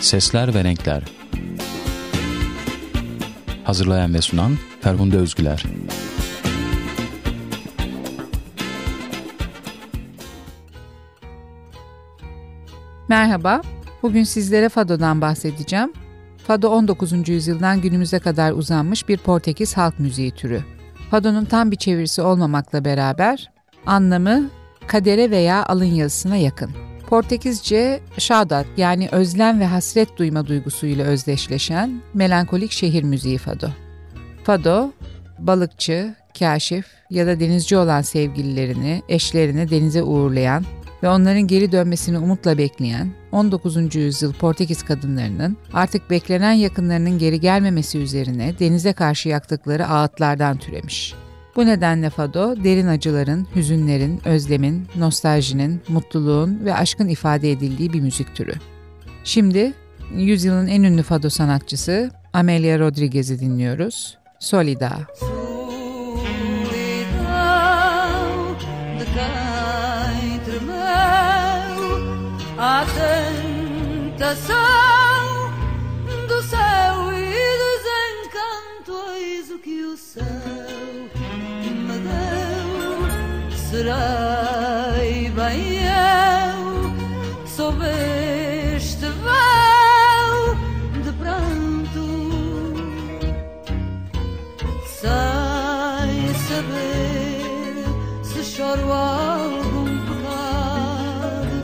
Sesler ve Renkler Hazırlayan ve sunan Ferhunde Özgüler Merhaba, bugün sizlere Fado'dan bahsedeceğim. Fado 19. yüzyıldan günümüze kadar uzanmış bir Portekiz halk müziği türü. Fado'nun tam bir çevirisi olmamakla beraber anlamı kadere veya alın yazısına yakın. Portekizce şadat yani özlem ve hasret duyma duygusuyla özdeşleşen melankolik şehir müziği fado. Fado, balıkçı, kaşif ya da denizci olan sevgililerini, eşlerini denize uğurlayan ve onların geri dönmesini umutla bekleyen 19. yüzyıl Portekiz kadınlarının artık beklenen yakınlarının geri gelmemesi üzerine denize karşı yaktıkları ağıtlardan türemiş. Bu nedenle fado, derin acıların, hüzünlerin, özlemin, nostaljinin, mutluluğun ve aşkın ifade edildiği bir müzik türü. Şimdi yüzyılın en ünlü fado sanatçısı Amelia Rodriguez'i dinliyoruz. Solida. Há Serei bem eu, sob este véu de pranto, sem saber se choro algum pecado.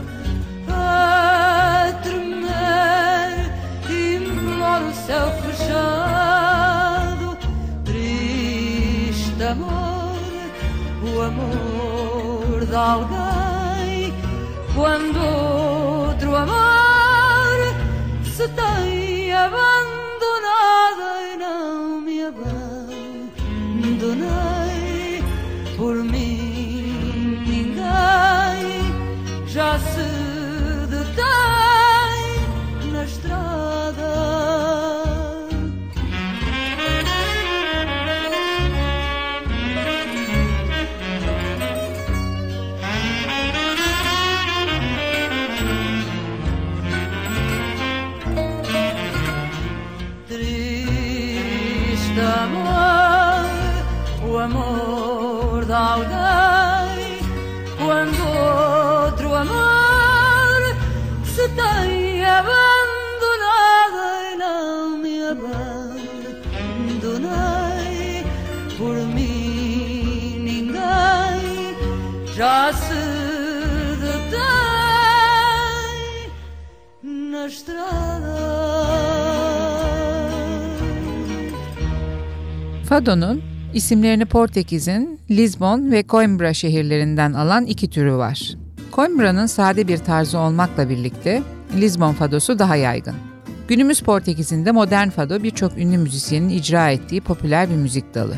A tremer, imploro o céu fechado, triste amor, o amor de alguém, quando outro amor se tem abandonado Fado'nun isimlerini Portekiz'in Lisbon ve Coimbra şehirlerinden alan iki türü var. Coimbra'nın sade bir tarzı olmakla birlikte Lisbon fadosu daha yaygın. Günümüz Portekiz'inde modern fado birçok ünlü müzisyenin icra ettiği popüler bir müzik dalı.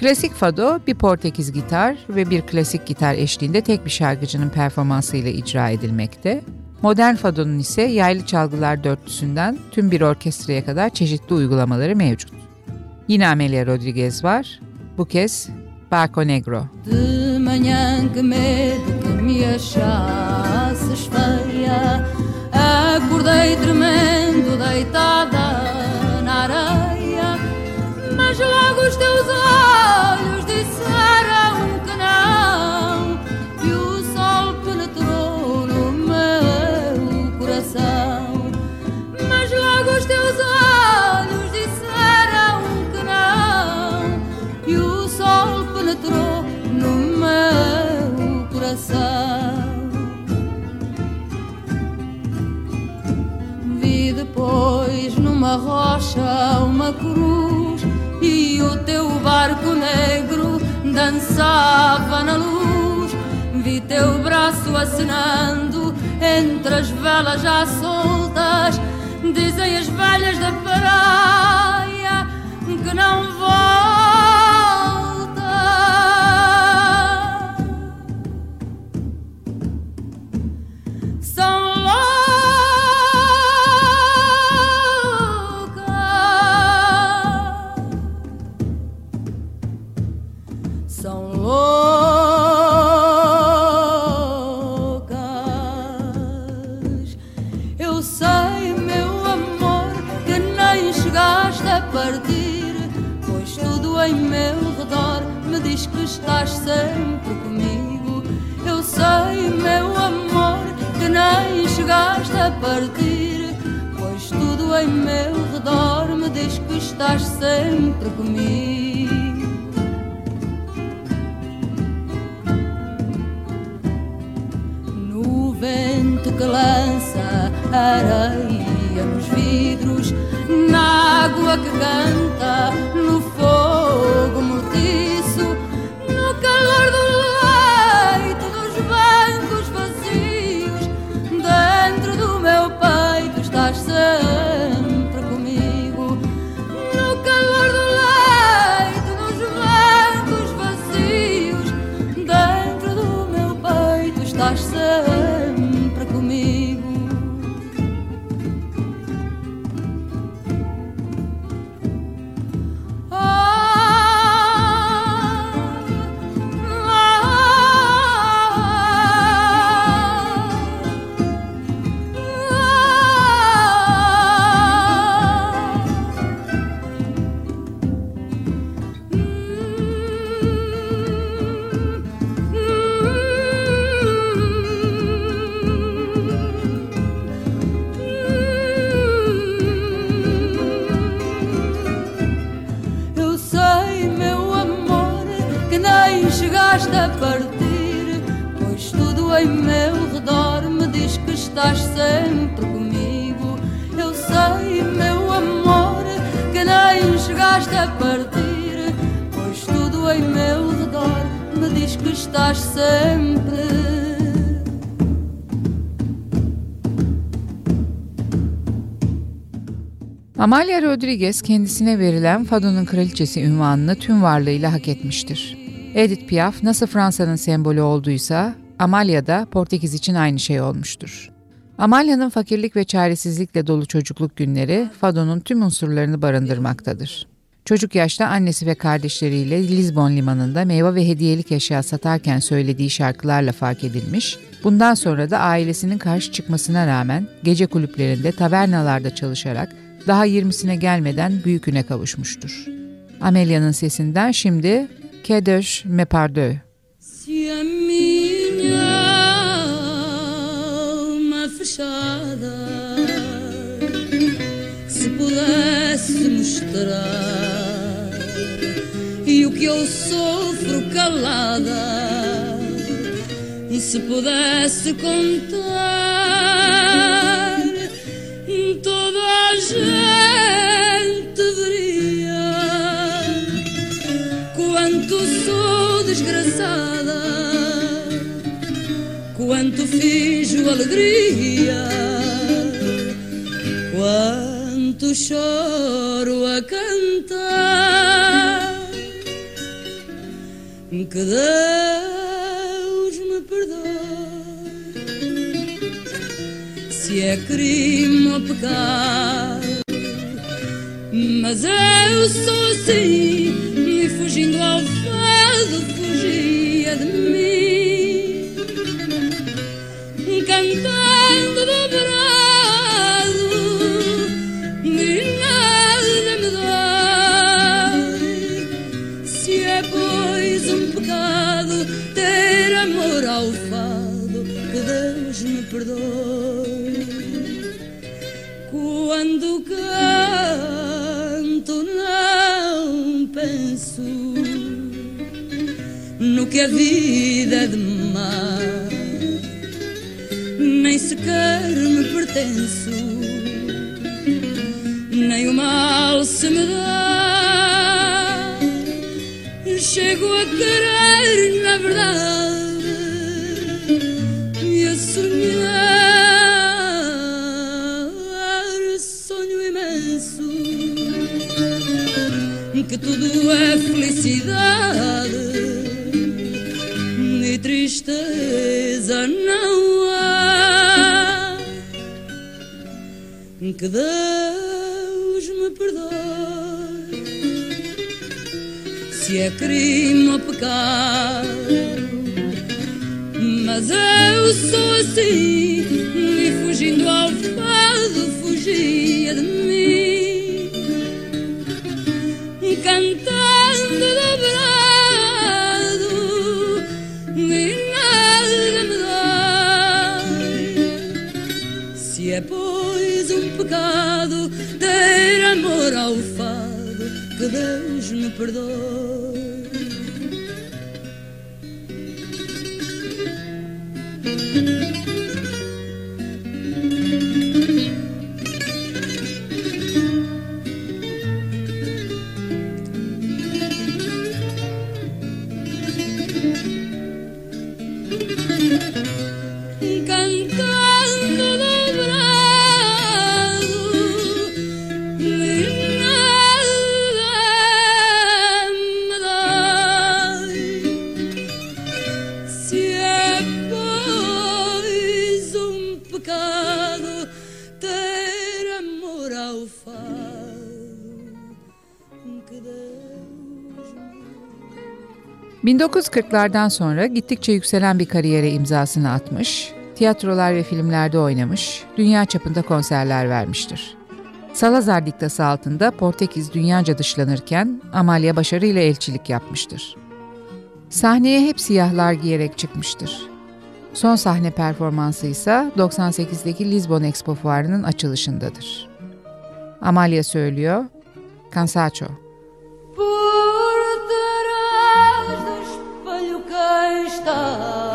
Klasik fado bir Portekiz gitar ve bir klasik gitar eşliğinde tek bir şarkıcının performansıyla icra edilmekte. Modern fadonun ise yaylı çalgılar dörtlüsünden tüm bir orkestraya kadar çeşitli uygulamaları mevcut. Yine Amelia Rodriguez var. Bu kez Barco Negro. De manhã que medo que me achasses feia Acordei tremendo deitada na areia Mas logo os teus olhos disseram numa rocha uma cruz E o teu barco negro dançava na luz. Vi teu braço acenando entre as velas já soltas. Dizem as velhas da praia que não volta diz que estás sempre comigo. Eu sei, meu amor, que nem chegaste a partir, pois tudo em meu redor me diz que estás sempre comigo. No vento que lança areia nos vidros, na água que canta, no fogo estás sempre. Amalia Rodriguez kendisine verilen Fado'nun kraliçesi ünvanını tüm varlığıyla hak etmiştir. Edith Piaf nasıl Fransa'nın sembolü olduysa Amalia da Portekiz için aynı şey olmuştur. Amalia'nın fakirlik ve çaresizlikle dolu çocukluk günleri Fado'nun tüm unsurlarını barındırmaktadır. Çocuk yaşta annesi ve kardeşleriyle Lisbon limanında meyve ve hediyelik eşya satarken söylediği şarkılarla fark edilmiş, bundan sonra da ailesinin karşı çıkmasına rağmen gece kulüplerinde, tavernalarda çalışarak daha 20'sine gelmeden büyük üne kavuşmuştur. Amelia'nın sesinden şimdi Kedesh Me Pardeux. Se que eu sofro calada se pudesse contar toda a gente veria quanto sou desgraçada, quanto finjo alegria, quanto choro a cantar. Que Deus me perdoe se é crime ou pecado. Mas eu sou assim, e fugindo ao fado, fugia de mim, cantando dobrado, Quando canto, não penso no que a vida é de mar, nem sequer me pertenço, nem o mal se me dá. Chego a querer, na verdade, sonhar sonho imenso que tudo é felicidade. E tristeza não há que Deus me perdoe. Se é crime ou pecado mas eu sou assim E fugindo ao fado Fugia de mim. Cantando dobrado E nada me dói. Se é pois um pecado Ter amor ao fado Que Deus me perdoe. 1940'lardan sonra gittikçe yükselen bir kariyere imzasını atmış, tiyatrolar ve filmlerde oynamış, dünya çapında konserler vermiştir. Salazar diktası altında Portekiz dünyaca dışlanırken Amalia başarıyla elçilik yapmıştır. Sahneye hep siyahlar giyerek çıkmıştır. Son sahne performansı ise 98'deki Lisbon Expo Fuarı'nın açılışındadır. Amalia söylüyor, Cansacho. sentir que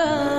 quanto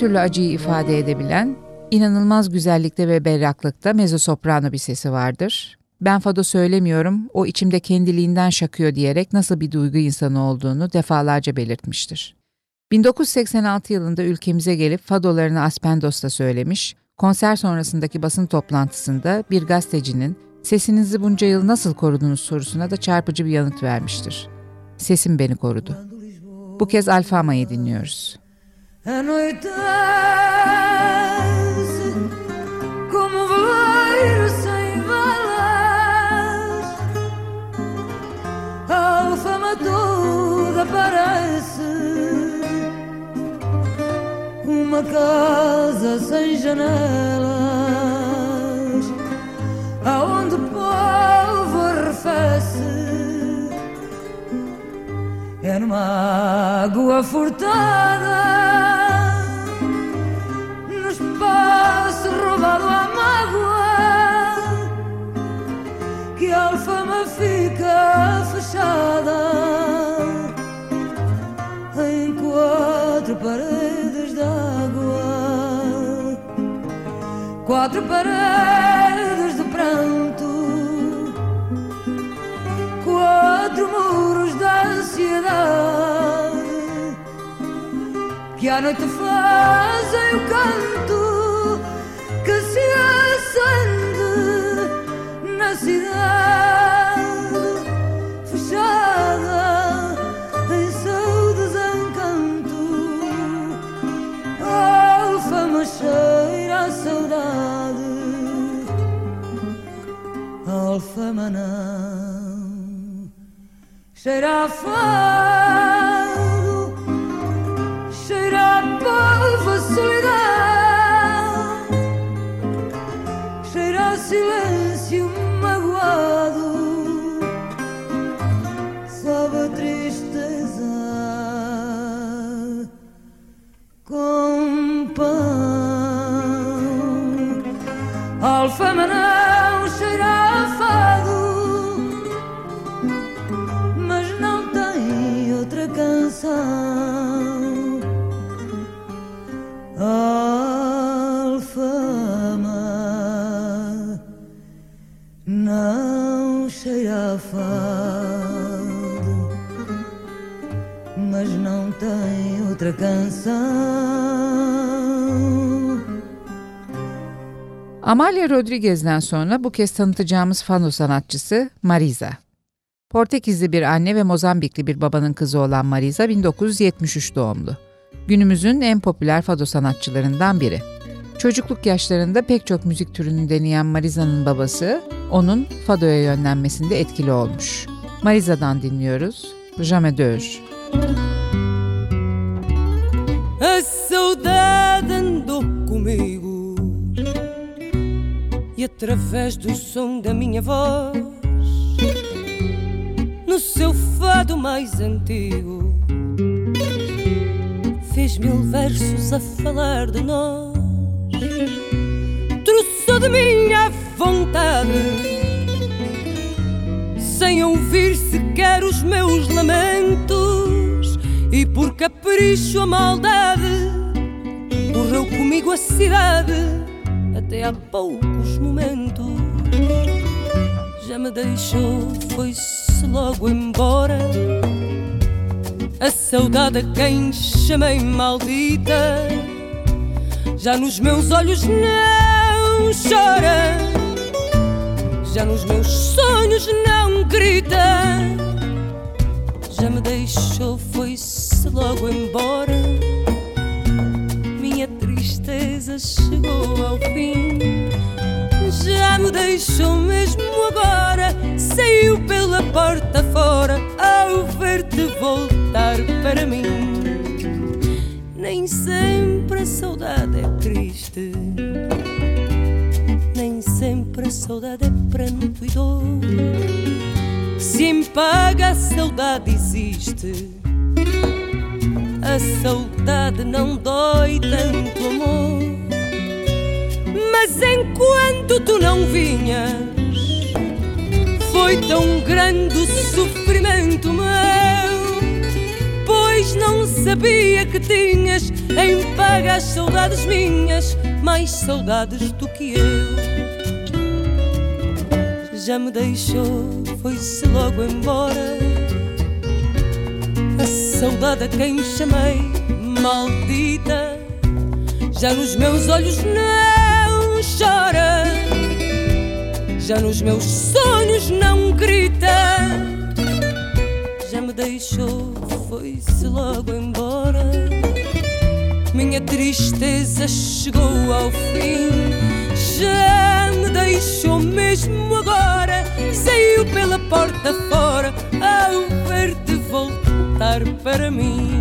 türlü acıyı ifade edebilen, inanılmaz güzellikte ve berraklıkta mezzosoprano bir sesi vardır. Ben fado söylemiyorum, o içimde kendiliğinden şakıyor diyerek nasıl bir duygu insanı olduğunu defalarca belirtmiştir. 1986 yılında ülkemize gelip fadolarını Aspendos'ta söylemiş, konser sonrasındaki basın toplantısında bir gazetecinin sesinizi bunca yıl nasıl korudunuz sorusuna da çarpıcı bir yanıt vermiştir. Sesim beni korudu. Bu kez Alfama'yı dinliyoruz. Anoitece como veleiro sem velas A alfama toda parece Uma casa sem janelas Aonde o povo arrefece. É numa água furtada quatro paredes de pranto, quatro muros da ansiedade que à noite fazem o canto na cidade não cheira a fado, cheira a polvo, solidão. silêncio magoado sob a tristeza com pão. Alfama Amalia Rodriguez'den sonra bu kez tanıtacağımız fado sanatçısı Marisa. Portekizli bir anne ve Mozambikli bir babanın kızı olan Marisa 1973 doğumlu. Günümüzün en popüler fado sanatçılarından biri. Çocukluk yaşlarında pek çok müzik türünü deneyen Marisa'nın babası onun fadoya yönlenmesinde etkili olmuş. Marisa'dan dinliyoruz. Jamais deux. A saudade andou comigo e através do som da minha voz, no seu fado mais antigo, fez mil versos a falar de nós. Trouxe de minha vontade, sem ouvir sequer os meus lamentos, e por capricho a maldade correu comigo a cidade até há poucos momentos. Já me deixou, foi-se logo embora. A saudade a quem chamei maldita já nos meus olhos não chora, já nos meus sonhos não grita. Já me deixou, foi-se logo embora. Minha tristeza chegou ao fim. Já me deixou mesmo agora. Saiu pela porta fora ao ver-te voltar para mim. Nem sempre a saudade é triste, nem sempre a saudade é pranto e dor. Se em paga a saudade existe, a saudade não dói tanto amor. Mas enquanto tu não vinhas, foi tão grande o sofrimento meu, pois não sabia que tinhas em paga as saudades minhas, mais saudades do que eu. Já me deixou, foi-se logo embora. Saudade a quem chamei maldita, já nos meus olhos não chora, já nos meus sonhos não grita já me deixou, foi-se logo embora. Minha tristeza chegou ao fim, já me deixou mesmo agora. Saiu pela porta fora ao ver-te voltar para mim.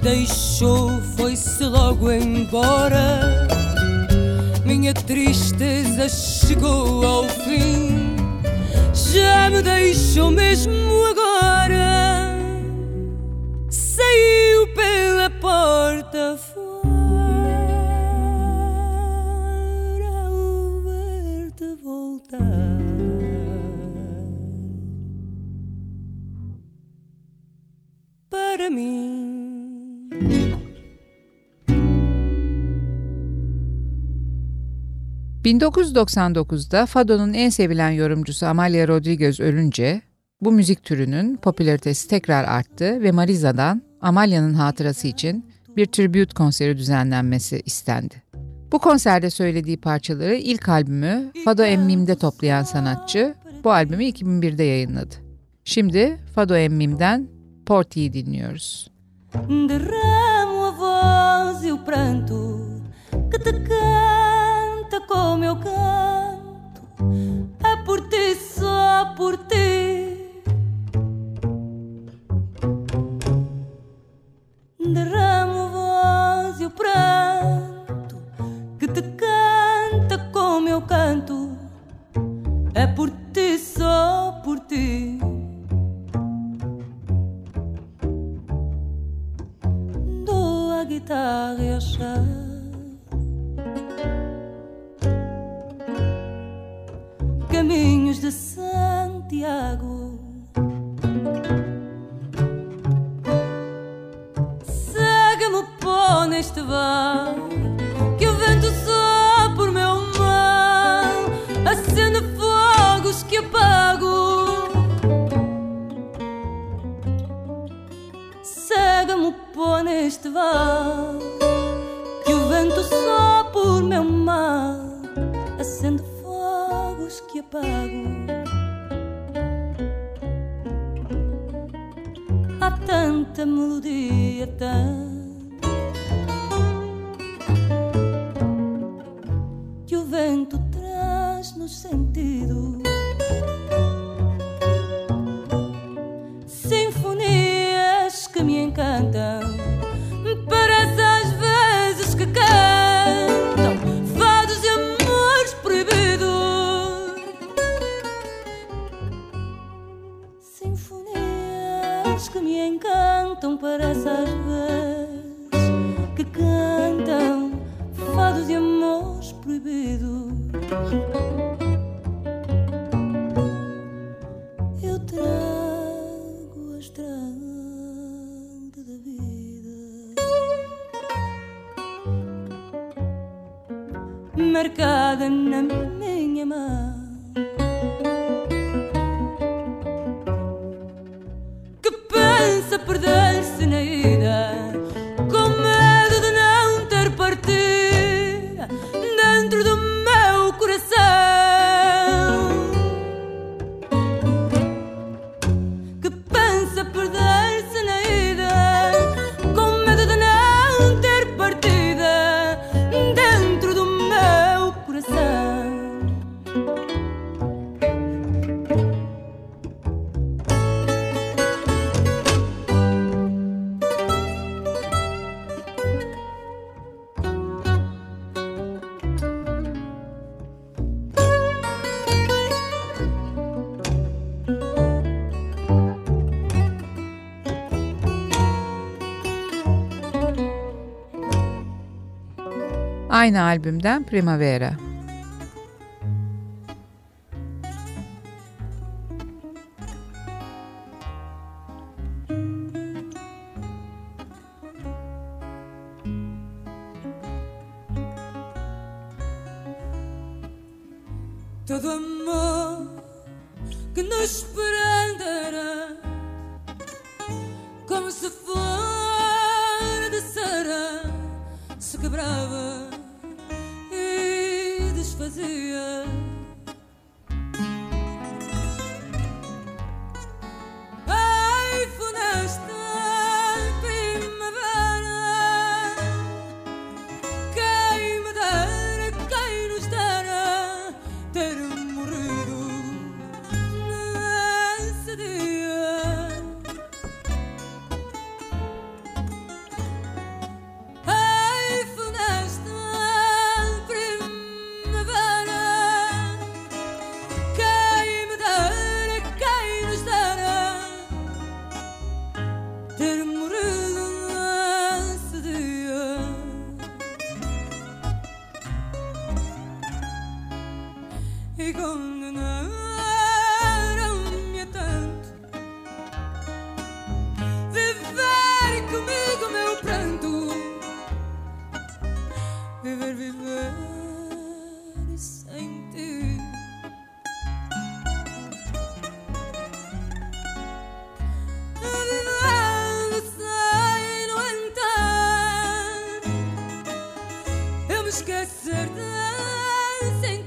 deixou, foi-se logo embora. Minha tristeza chegou ao fim, já me deixou mesmo agora. Saiu pela porta fora ao ver-te voltar. Para mim. ...1999'da Fado'nun en sevilen yorumcusu Amalia Rodriguez ölünce bu müzik türünün popülaritesi tekrar arttı ve Mariza'dan Amalia'nın hatırası için bir tribute konseri düzenlenmesi istendi. Bu konserde söylediği parçaları ilk albümü Fado Emmim'de toplayan sanatçı bu albümü 2001'de yayınladı. Şimdi Fado Emmim'den Porti'yi dinliyoruz. Derramo a voz e o pranto que te com meu canto. É por ti, só por ti. Derramo a voz e o pranto que te canta com meu canto. É por ti, só por ti. guitarra e a chave. Caminhos de Santiago. Segue-me pó neste bar, que o vento só por meu mal acende fogos que apago. Segue-me pó neste val apago Há tanta melodia, tanto Aynı albümden Primavera. esquecer de sem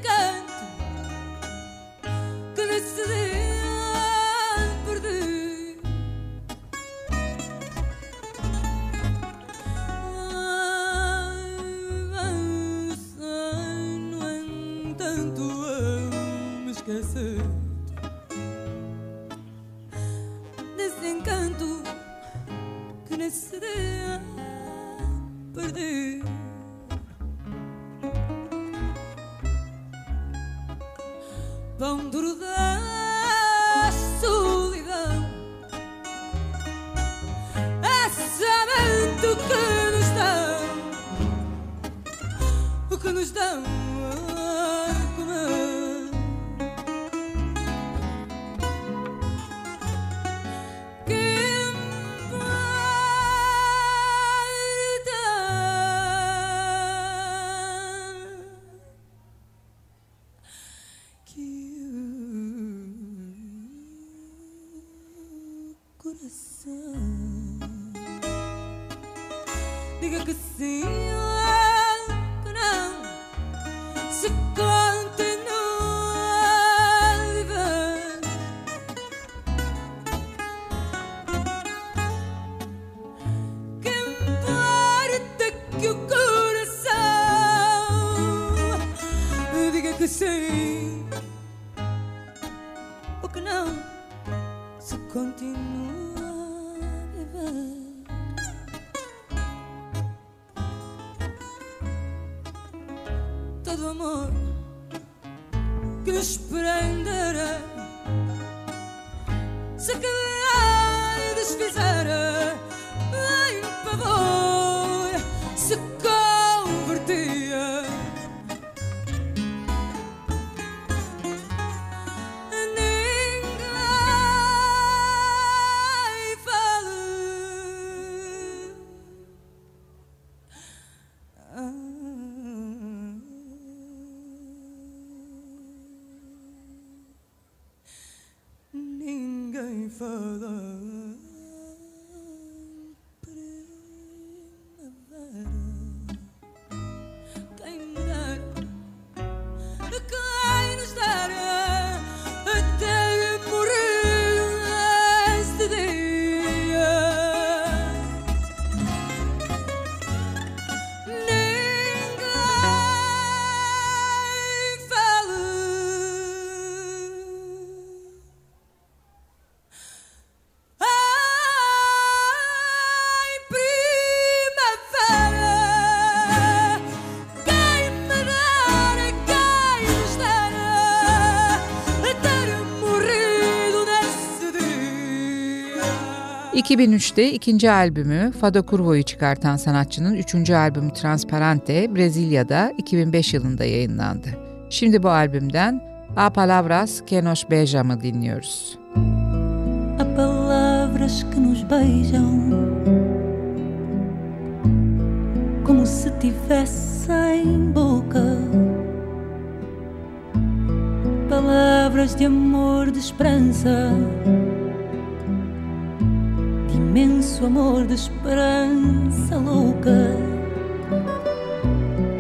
que esperandarei se cada 2003'te ikinci albümü Fado Curvo'yu çıkartan sanatçının üçüncü albümü Transparente Brezilya'da 2005 yılında yayınlandı. Şimdi bu albümden A Palavras que nos beijam'ı dinliyoruz. Há palavras que nos beijam Como se tivessem boca Palavras de amor, de esperança imenso amor de esperança louca.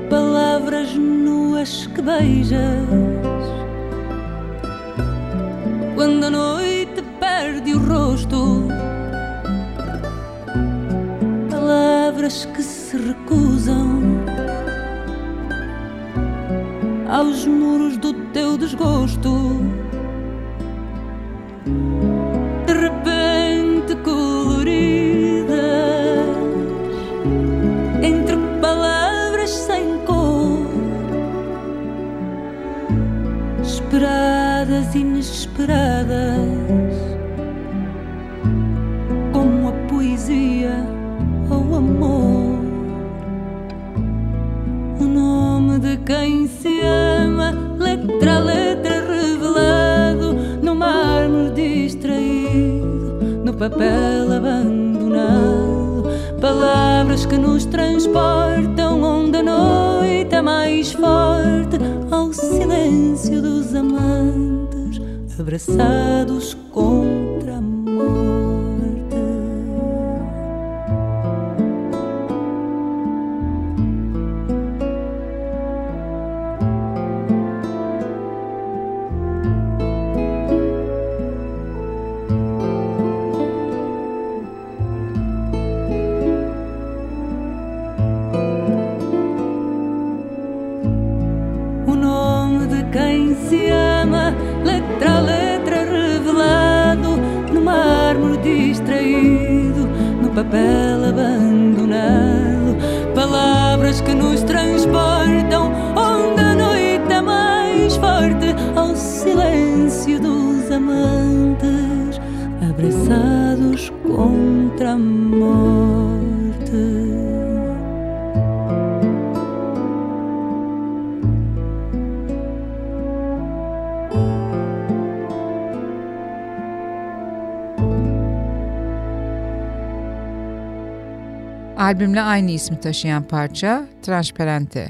Palavras nuas que beijas. Quando a noite perde o rosto. Palavras que se recusam aos muros do teu desgosto. Papel abandonado. Palavras que nos transportam onde a noite é mais forte ao silêncio dos amantes abraçados no papel Albümle aynı ismi taşıyan parça Transparente.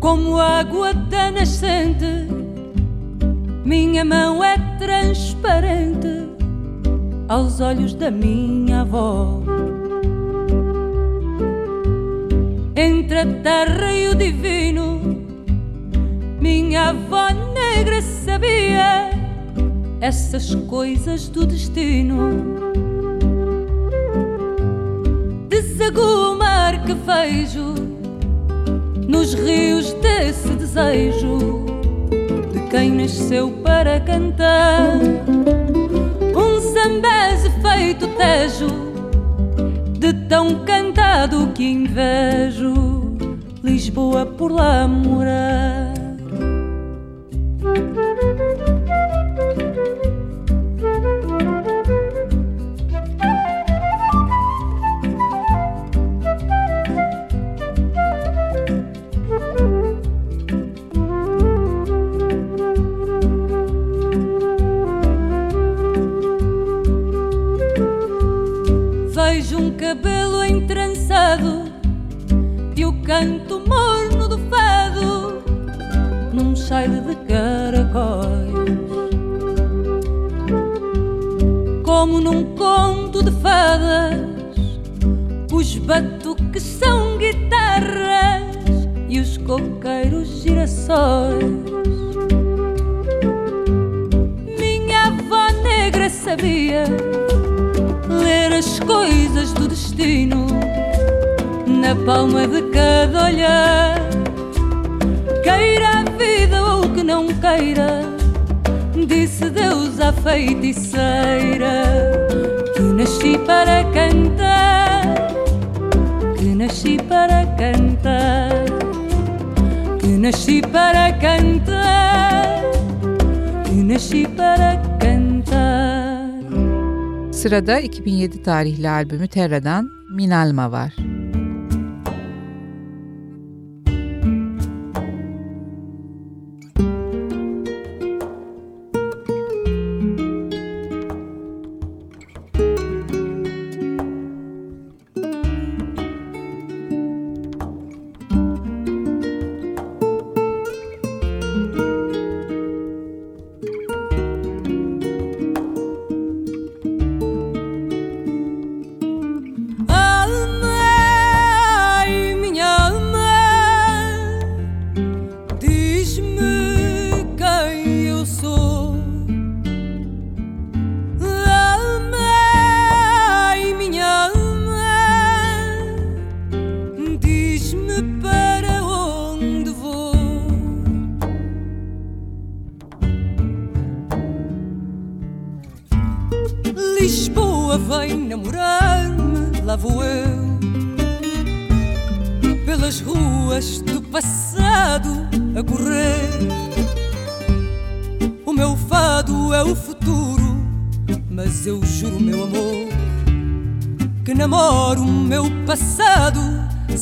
Como água da nascente, minha mão é transparente aos olhos da minha avó. Entre a terra e o divino. Minha avó negra sabia essas coisas do destino. Desagua o mar que vejo nos rios desse desejo de quem nasceu para cantar. Um zambese feito tejo de tão cantado que invejo Lisboa por lá morar. Minha avó negra sabia ler as coisas do destino na palma de cada olhar. Queira a vida ou que não queira, disse Deus à feiticeira, que nasci para cantar. nasci para cantar, que nasci para cantar, que nasci para cantar. Sırada 2007 tarihli albümü Terra'dan Minalma var.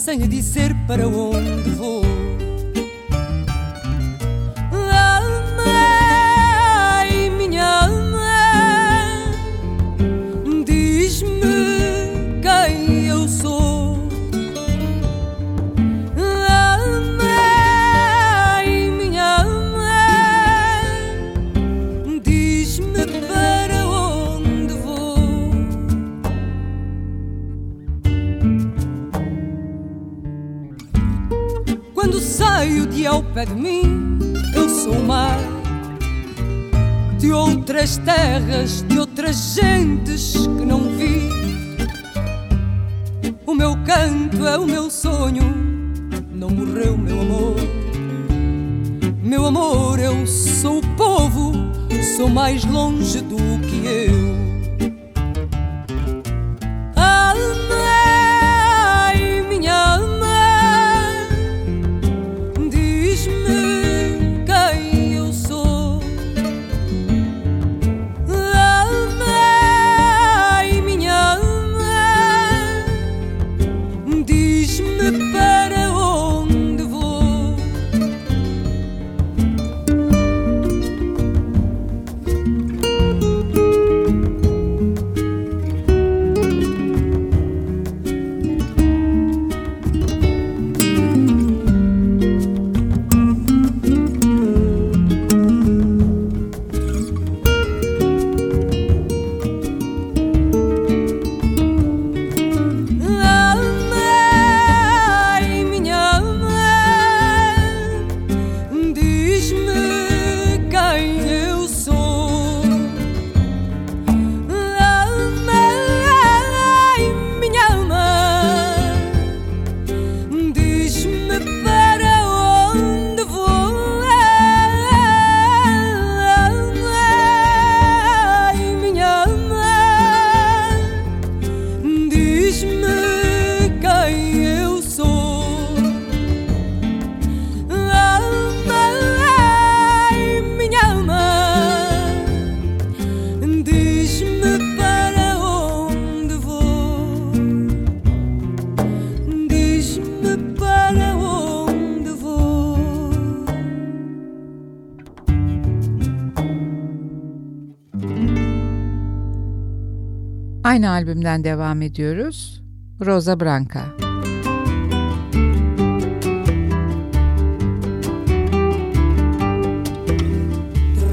Sem dizer Aynı albümden devam ediyoruz. Rosa Branca.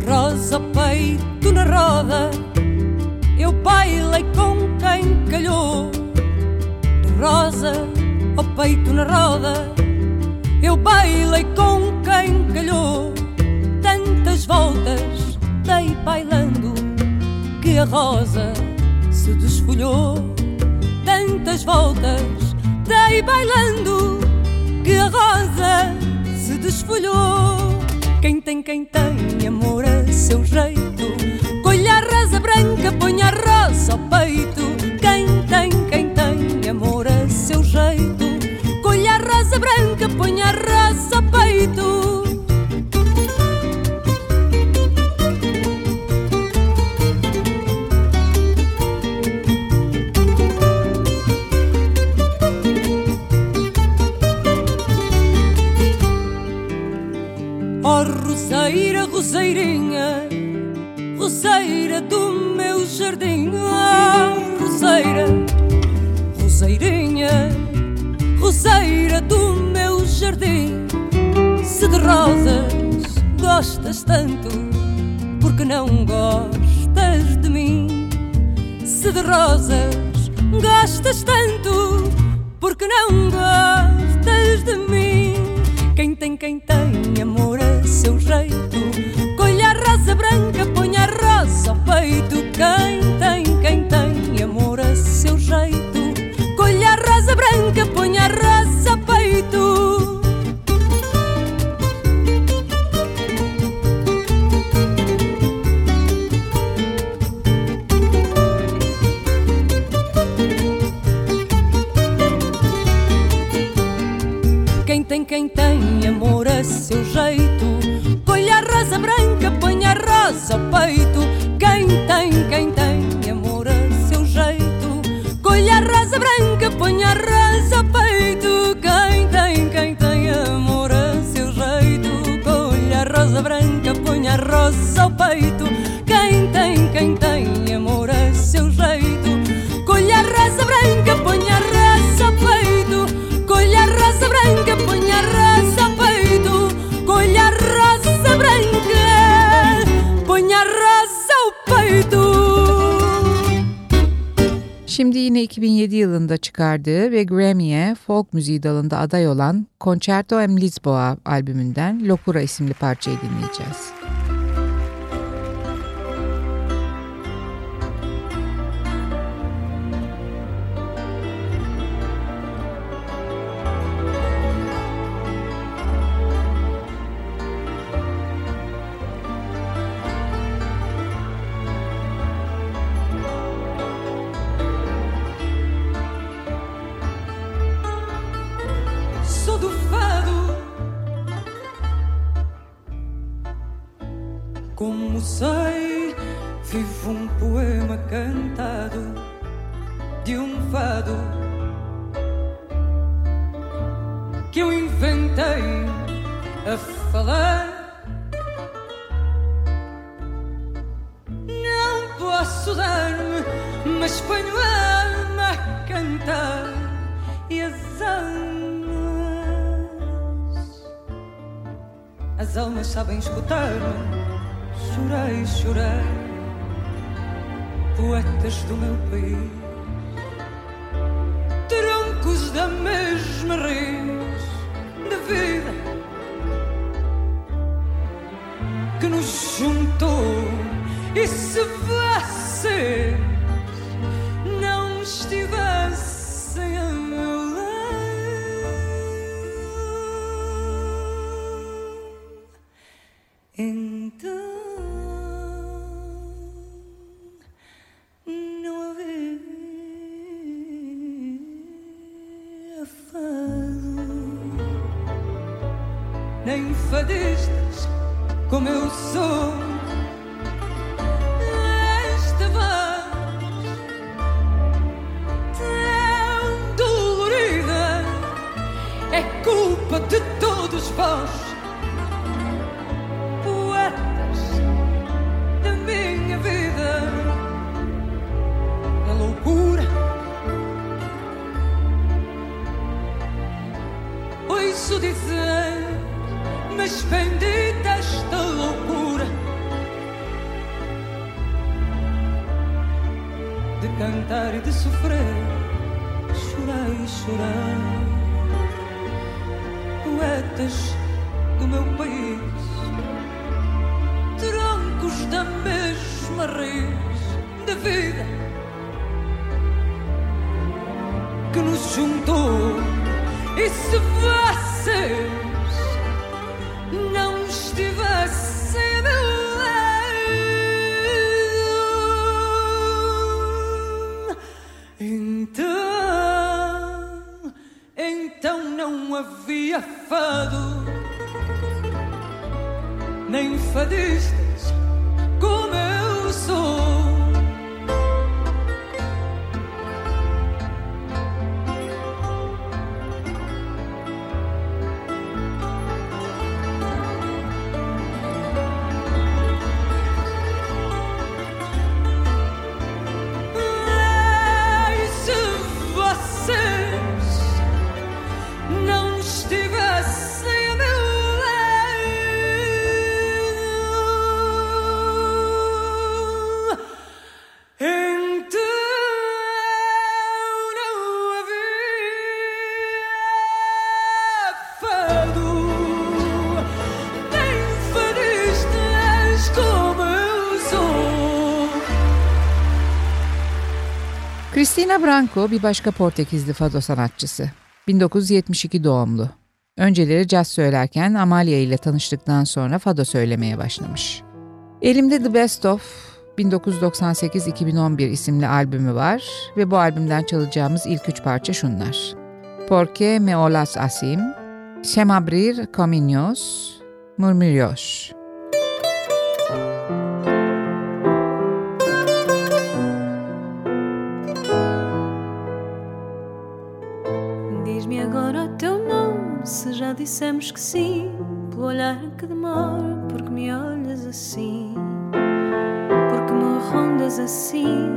Rosa peito na roda, eu bailei com quem calhou. Rosa, o peito na roda, eu bailei com quem calhou. Tantas voltas dei bailando que a rosa se desfolhou. Tantas voltas dei bailando que a rosa se desfolhou. Quem tem, quem tem amor a seu jeito, colhe a rosa branca, põe a rosa ao peito. Quem tem, quem tem amor a seu jeito, colhe a rosa branca, põe a rosa ao peito. Roseirinha, roseira do meu jardim, ah, roseira, roseirinha, roseira do meu jardim. Se de rosas gostas tanto, porque não gostas de mim? Se de rosas gostas tanto, porque não gostas de mim? Quem tem, quem tem seu jeito, colha a rosa branca, põe a rosa ao peito. Quem tem, quem tem amor a seu jeito, colha a rosa branca, põe a rosa ao peito. Quem tem, quem tem amor a seu jeito, colha a rosa branca, põe a rosa ao peito. Quem tem, quem tem amor a seu jeito, colha a rosa branca, põe a rosa ao peito. Quem tem, quem tem amor a seu jeito, colha a rosa branca, põe a rosa ao peito. Yine 2007 yılında çıkardığı ve Grammy'ye folk müziği dalında aday olan Concerto em Lisboa albümünden Locura isimli parçayı dinleyeceğiz. Escutar-me. Chorei, chorei, poetas do meu país, troncos da mesma raiz de vida que nos juntou. E se vocês não estivessem havia fado, nem fadistas como eu sou. Cristina Branco bir başka Portekizli fado sanatçısı. 1972 doğumlu. Önceleri caz söylerken Amalia ile tanıştıktan sonra fado söylemeye başlamış. Elimde The Best Of 1998-2011 isimli albümü var ve bu albümden çalacağımız ilk üç parça şunlar. Porque me olas asim, Sem abrir caminhos, murmurios. Dissemos que sim, pelo olhar que demora, porque me olhas assim, porque me rondas assim.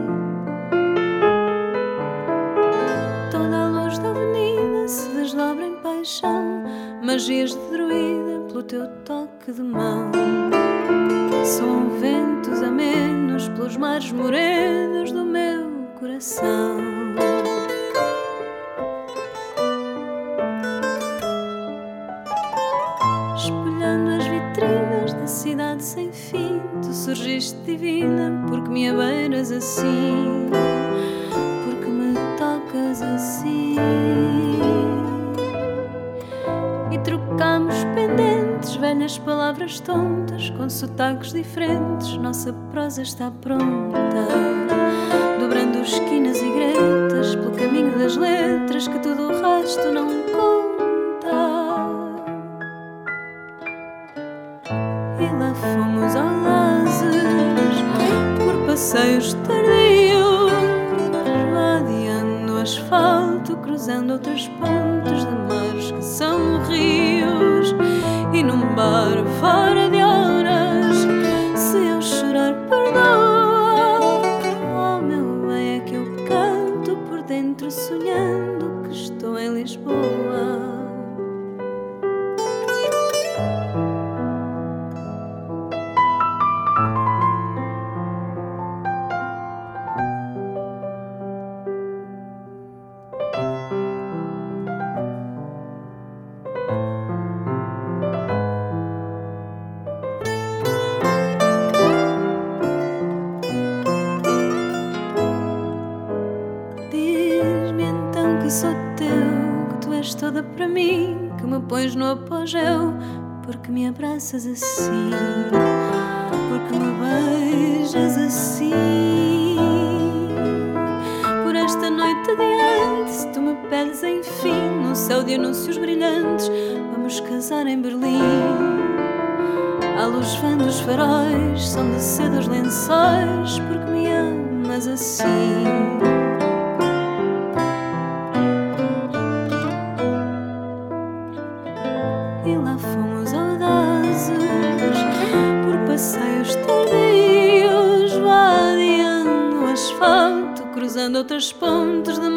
Toda a luz da avenida se desdobra em paixão, magias de pelo teu toque de mão. São ventos amenos pelos mares morenos do meu coração. Assim, porque me tocas assim. E trocamos pendentes, velhas palavras tontas, com sotaques diferentes, nossa prosa está pronta. Asfalto, cruzando outras apogeu, porque me abraças assim, porque me beijas assim. Por esta noite adiante, se tu me pedes enfim, num céu de anúncios brilhantes, vamos casar em Berlim. À luz vã dos faróis, são de seda os lençóis, porque me amas assim. Outras pontes de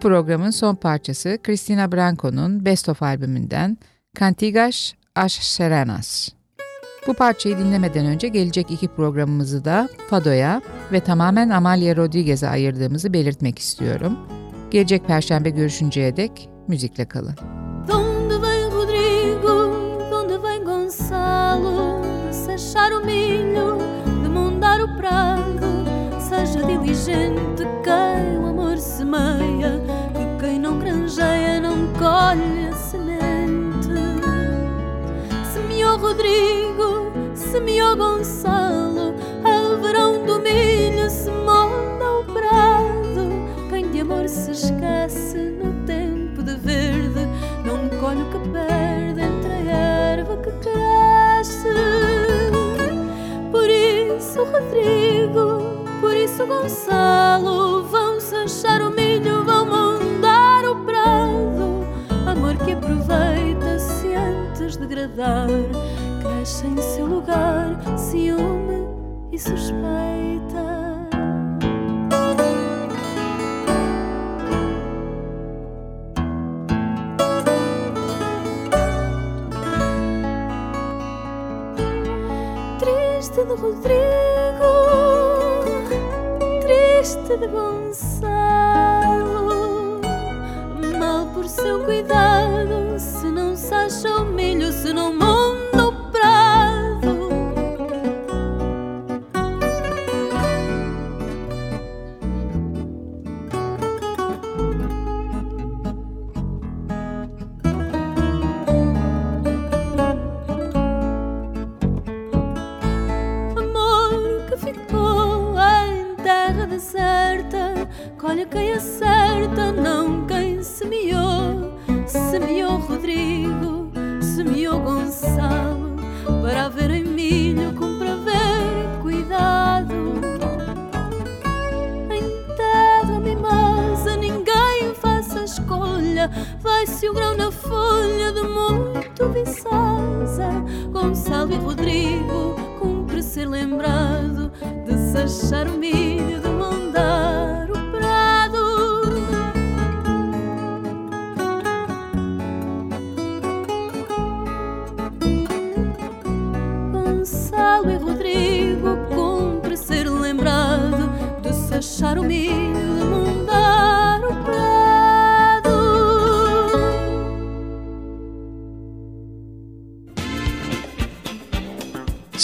programın son parçası Christina Branco'nun Best of albümünden Cantigas As Serenas. Bu parçayı dinlemeden önce gelecek iki programımızı da Fado'ya ve tamamen Amalia Rodriguez'e ayırdığımızı belirtmek istiyorum. Gelecek perşembe görüşünceye dek müzikle kalın. Semeou Gonçalo, ao verão do milho se molda o prado. Quem de amor se esquece no tempo de verde, não colhe o que perde entre a erva que cresce. Por isso, Rodrigo, por isso, Gonçalo, vão-se achar o milho, vão que aproveita-se antes de degradar, suspeita. Triste de Rodrigo, triste de Gonçalo por seu cuidado.